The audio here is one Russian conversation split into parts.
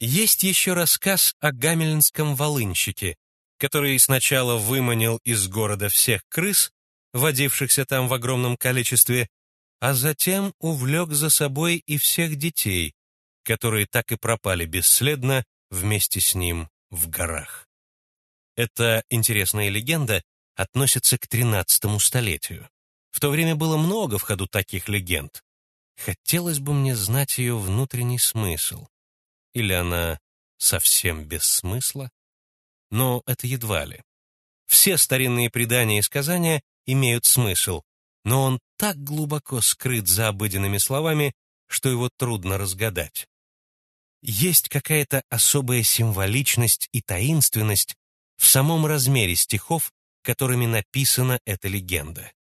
Есть еще рассказ о гамельнском волынщике, который сначала выманил из города всех крыс, водившихся там в огромном количестве, а затем увлек за собой и всех детей, которые так и пропали бесследно вместе с ним в горах. Эта интересная легенда относится к XIII столетию. В то время было много в ходу таких легенд. Хотелось бы мне знать ее внутренний смысл. Или она совсем без смысла? Но это едва ли. Все старинные предания и сказания имеют смысл, но он так глубоко скрыт за обыденными словами, что его трудно разгадать. Есть какая-то особая символичность и таинственность в самом размере стихов, которыми написана эта легенда.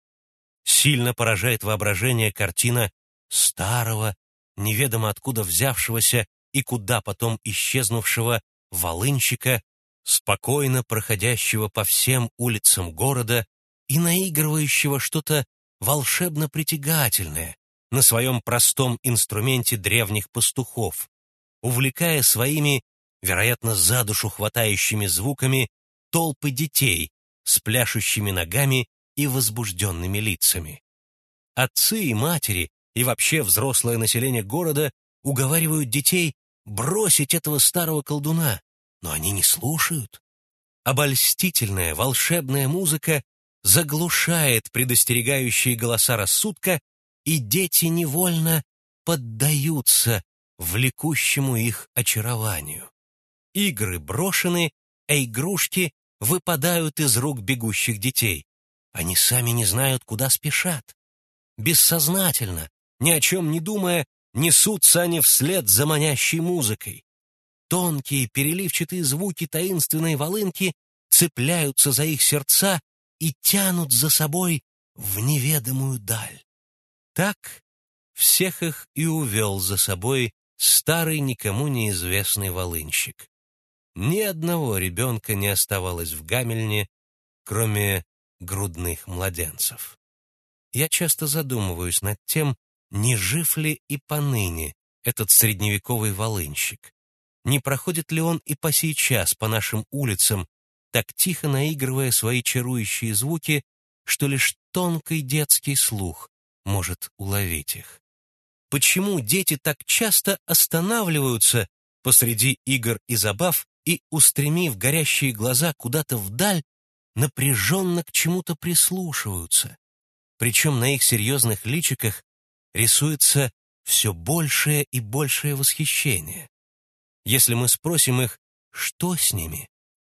Сильно поражает воображение картина старого, неведомо откуда взявшегося и куда потом исчезнувшего волынщика, спокойно проходящего по всем улицам города и наигрывающего что-то волшебно притягательное на своем простом инструменте древних пастухов, увлекая своими, вероятно, за душу хватающими звуками толпы детей с пляшущими ногами и возбужденными лицами. Отцы и матери и вообще взрослое население города уговаривают детей бросить этого старого колдуна, но они не слушают. Обольстительная волшебная музыка заглушает предостерегающие голоса рассудка, и дети невольно поддаются влекущему их очарованию. Игры брошены, а игрушки выпадают из рук бегущих детей. Они сами не знают, куда спешат. Бессознательно, ни о чем не думая, несутся они вслед за манящей музыкой. Тонкие переливчатые звуки таинственной волынки цепляются за их сердца и тянут за собой в неведомую даль. Так всех их и увел за собой старый никому неизвестный волынщик. Ни одного ребенка не оставалось в Гамельне, кроме грудных младенцев. Я часто задумываюсь над тем, не жив ли и поныне этот средневековый волынщик. Не проходит ли он и по сейчас по нашим улицам, так тихо наигрывая свои чарующие звуки, что лишь тонкий детский слух может уловить их. Почему дети так часто останавливаются посреди игр и забав и, устремив горящие глаза куда-то вдаль, напряженно к чему-то прислушиваются? Причем на их серьезных личиках рисуется все большее и большее восхищение. Если мы спросим их, что с ними,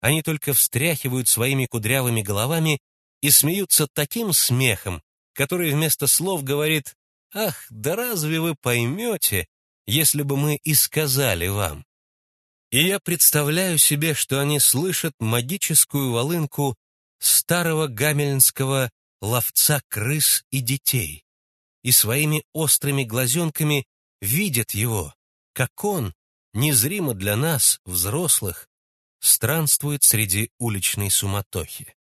они только встряхивают своими кудрявыми головами и смеются таким смехом, который вместо слов говорит «Ах, да разве вы поймете, если бы мы и сказали вам?» И я представляю себе, что они слышат магическую волынку старого гамельнского ловца крыс и детей, и своими острыми глазенками видят его, как он, незримо для нас, взрослых, странствует среди уличной суматохи.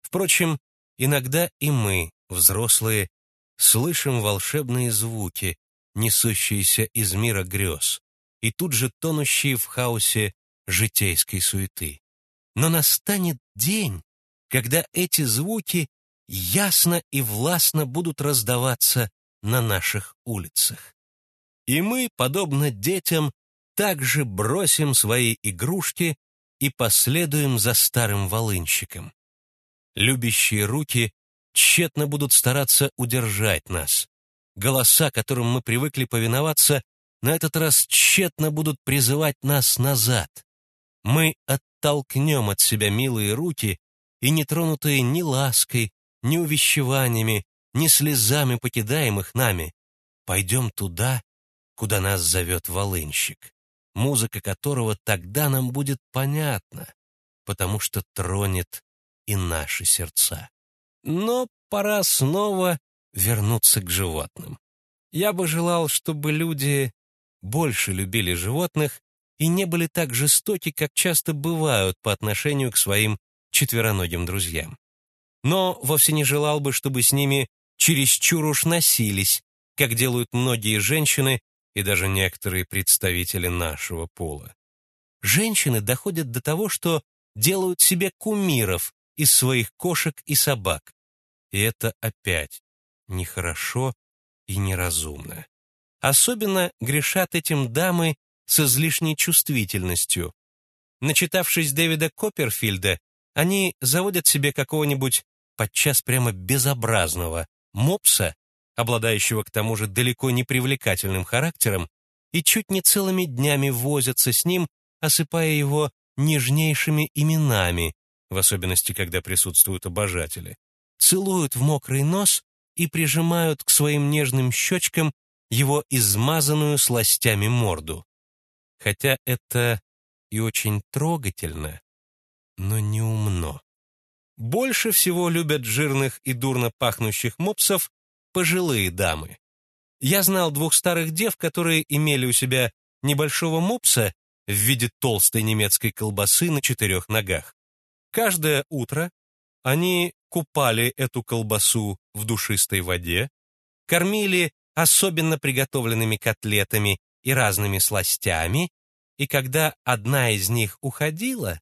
Впрочем, иногда и мы, взрослые, слышим волшебные звуки, несущиеся из мира грез, и тут же тонущие в хаосе житейской суеты. Но настанет день, когда эти звуки ясно и властно будут раздаваться на наших улицах. И мы, подобно детям, также бросим свои игрушки и последуем за старым волынщиком. Любящие руки тщетно будут стараться удержать нас. Голоса, которым мы привыкли повиноваться, на этот раз тщетно будут призывать нас назад. Мы оттолкнем от себя милые руки и, не тронутые ни лаской, ни увещеваниями, ни слезами покидаемых нами, пойдем туда, куда нас зовет волынщик музыка которого тогда нам будет понятна, потому что тронет и наши сердца. Но пора снова вернуться к животным. Я бы желал, чтобы люди больше любили животных и не были так жестоки, как часто бывают по отношению к своим четвероногим друзьям. Но вовсе не желал бы, чтобы с ними чересчур уж носились, как делают многие женщины, и даже некоторые представители нашего пола. женщины доходят до того, что делают себе кумиров из своих кошек и собак. И это опять нехорошо и неразумно. Особенно грешат этим дамы с излишней чувствительностью. Начитавшись Дэвида Копперфильда, они заводят себе какого-нибудь подчас прямо безобразного мопса, обладающего к тому же далеко не привлекательным характером, и чуть не целыми днями возятся с ним, осыпая его нежнейшими именами, в особенности, когда присутствуют обожатели, целуют в мокрый нос и прижимают к своим нежным щечкам его измазанную сластями морду. Хотя это и очень трогательно, но не умно. Больше всего любят жирных и дурно пахнущих мопсов пожилые дамы. Я знал двух старых дев, которые имели у себя небольшого мопса в виде толстой немецкой колбасы на четырех ногах. Каждое утро они купали эту колбасу в душистой воде, кормили особенно приготовленными котлетами и разными сластями, и когда одна из них уходила,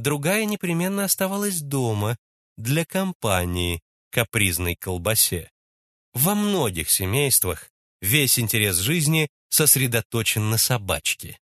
другая непременно оставалась дома для компании капризной колбасе. Во многих семействах весь интерес жизни сосредоточен на собачке.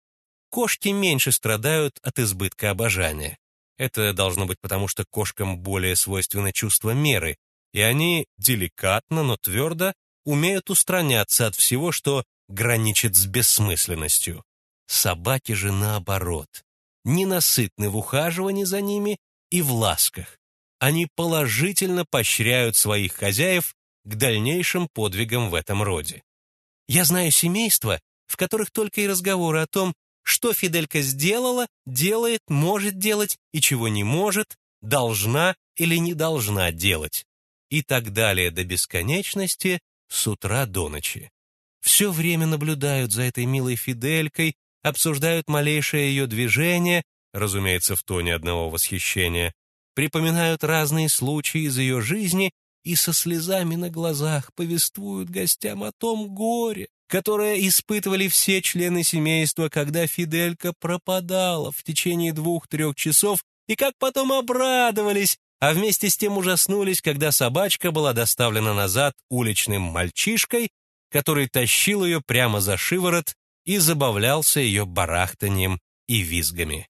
Кошки меньше страдают от избытка обожания. Это должно быть потому, что кошкам более свойственно чувство меры, и они деликатно, но твердо умеют устраняться от всего, что граничит с бессмысленностью. Собаки же наоборот, ненасытны в ухаживании за ними и в ласках. Они положительно поощряют своих хозяев к дальнейшим подвигам в этом роде. Я знаю семейства, в которых только и разговоры о том, что Фиделька сделала, делает, может делать и чего не может, должна или не должна делать. И так далее до бесконечности с утра до ночи. Все время наблюдают за этой милой Фиделькой, обсуждают малейшее ее движение, разумеется, в тоне одного восхищения, припоминают разные случаи из ее жизни и со слезами на глазах повествуют гостям о том горе, которое испытывали все члены семейства, когда Фиделька пропадала в течение двух-трех часов, и как потом обрадовались, а вместе с тем ужаснулись, когда собачка была доставлена назад уличным мальчишкой, который тащил ее прямо за шиворот и забавлялся ее барахтанием и визгами.